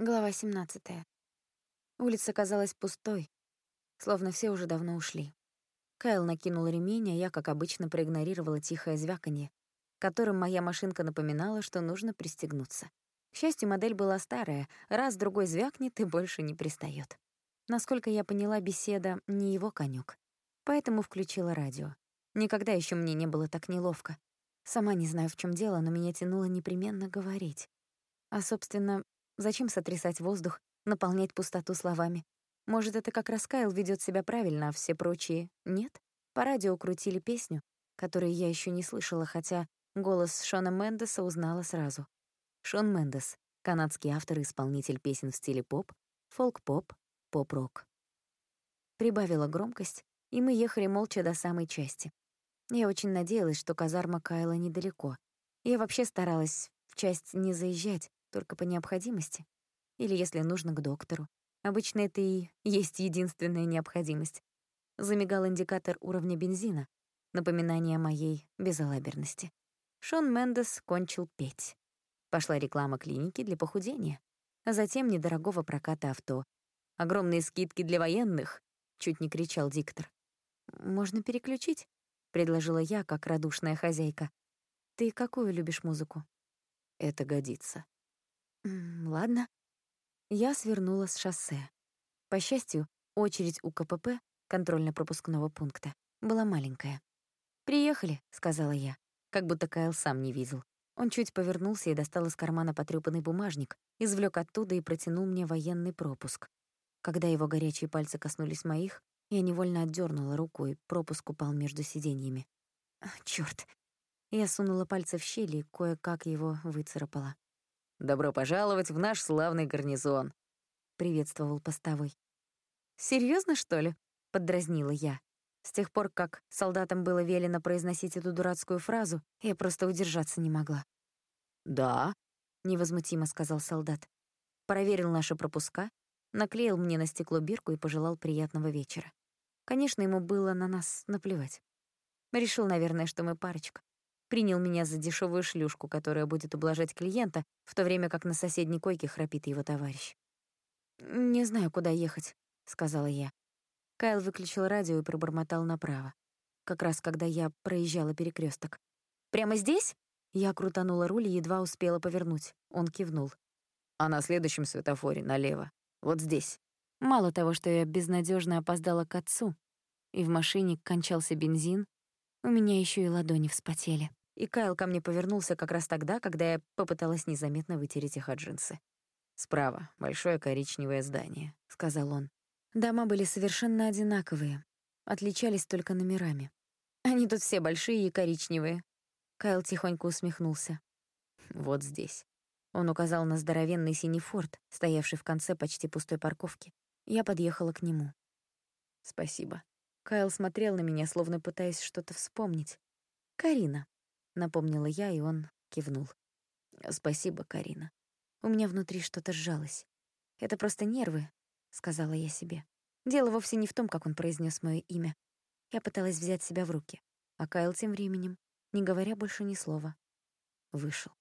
Глава 17. Улица казалась пустой, словно все уже давно ушли. Кайл накинул ремень, а я, как обычно, проигнорировала тихое звяканье, которым моя машинка напоминала, что нужно пристегнуться. К счастью, модель была старая, раз-другой звякнет и больше не пристает. Насколько я поняла, беседа — не его конек, поэтому включила радио. Никогда еще мне не было так неловко. Сама не знаю, в чем дело, но меня тянуло непременно говорить. А, собственно, Зачем сотрясать воздух, наполнять пустоту словами? Может, это как раз Кайл ведёт себя правильно, а все прочие — нет? По радио крутили песню, которую я ещё не слышала, хотя голос Шона Мендеса узнала сразу. Шон Мендес — канадский автор и исполнитель песен в стиле поп, фолк-поп, поп-рок. Прибавила громкость, и мы ехали молча до самой части. Я очень надеялась, что казарма Кайла недалеко. Я вообще старалась в часть не заезжать, только по необходимости. Или если нужно к доктору. Обычно это и есть единственная необходимость. Замигал индикатор уровня бензина, напоминание моей безалаберности. Шон Мендес кончил петь. Пошла реклама клиники для похудения, а затем недорогого проката авто. «Огромные скидки для военных!» — чуть не кричал диктор. «Можно переключить?» — предложила я, как радушная хозяйка. «Ты какую любишь музыку?» «Это годится», Ладно. Я свернула с шоссе. По счастью, очередь у КПП, контрольно-пропускного пункта, была маленькая. «Приехали», — сказала я, как будто Кайл сам не видел. Он чуть повернулся и достал из кармана потрёпанный бумажник, извлёк оттуда и протянул мне военный пропуск. Когда его горячие пальцы коснулись моих, я невольно отдёрнула руку, и пропуск упал между сиденьями. Чёрт! Я сунула пальцы в щель и кое-как его выцарапала. «Добро пожаловать в наш славный гарнизон», — приветствовал постовой. «Серьёзно, что ли?» — поддразнила я. С тех пор, как солдатам было велено произносить эту дурацкую фразу, я просто удержаться не могла. «Да», — невозмутимо сказал солдат. Проверил наши пропуска, наклеил мне на стекло бирку и пожелал приятного вечера. Конечно, ему было на нас наплевать. Решил, наверное, что мы парочка принял меня за дешевую шлюшку, которая будет ублажать клиента, в то время как на соседней койке храпит его товарищ. «Не знаю, куда ехать», — сказала я. Кайл выключил радио и пробормотал направо, как раз когда я проезжала перекресток. «Прямо здесь?» Я крутанула руль и едва успела повернуть. Он кивнул. «А на следующем светофоре налево. Вот здесь». Мало того, что я безнадежно опоздала к отцу, и в машине кончался бензин, у меня еще и ладони вспотели и Кайл ко мне повернулся как раз тогда, когда я попыталась незаметно вытереть их от джинсы. «Справа, большое коричневое здание», — сказал он. Дома были совершенно одинаковые, отличались только номерами. Они тут все большие и коричневые. Кайл тихонько усмехнулся. «Вот здесь». Он указал на здоровенный синий форт, стоявший в конце почти пустой парковки. Я подъехала к нему. «Спасибо». Кайл смотрел на меня, словно пытаясь что-то вспомнить. «Карина», напомнила я, и он кивнул. Спасибо, Карина. У меня внутри что-то сжалось. Это просто нервы, сказала я себе. Дело вовсе не в том, как он произнес моё имя. Я пыталась взять себя в руки, а Кайл тем временем, не говоря больше ни слова, вышел.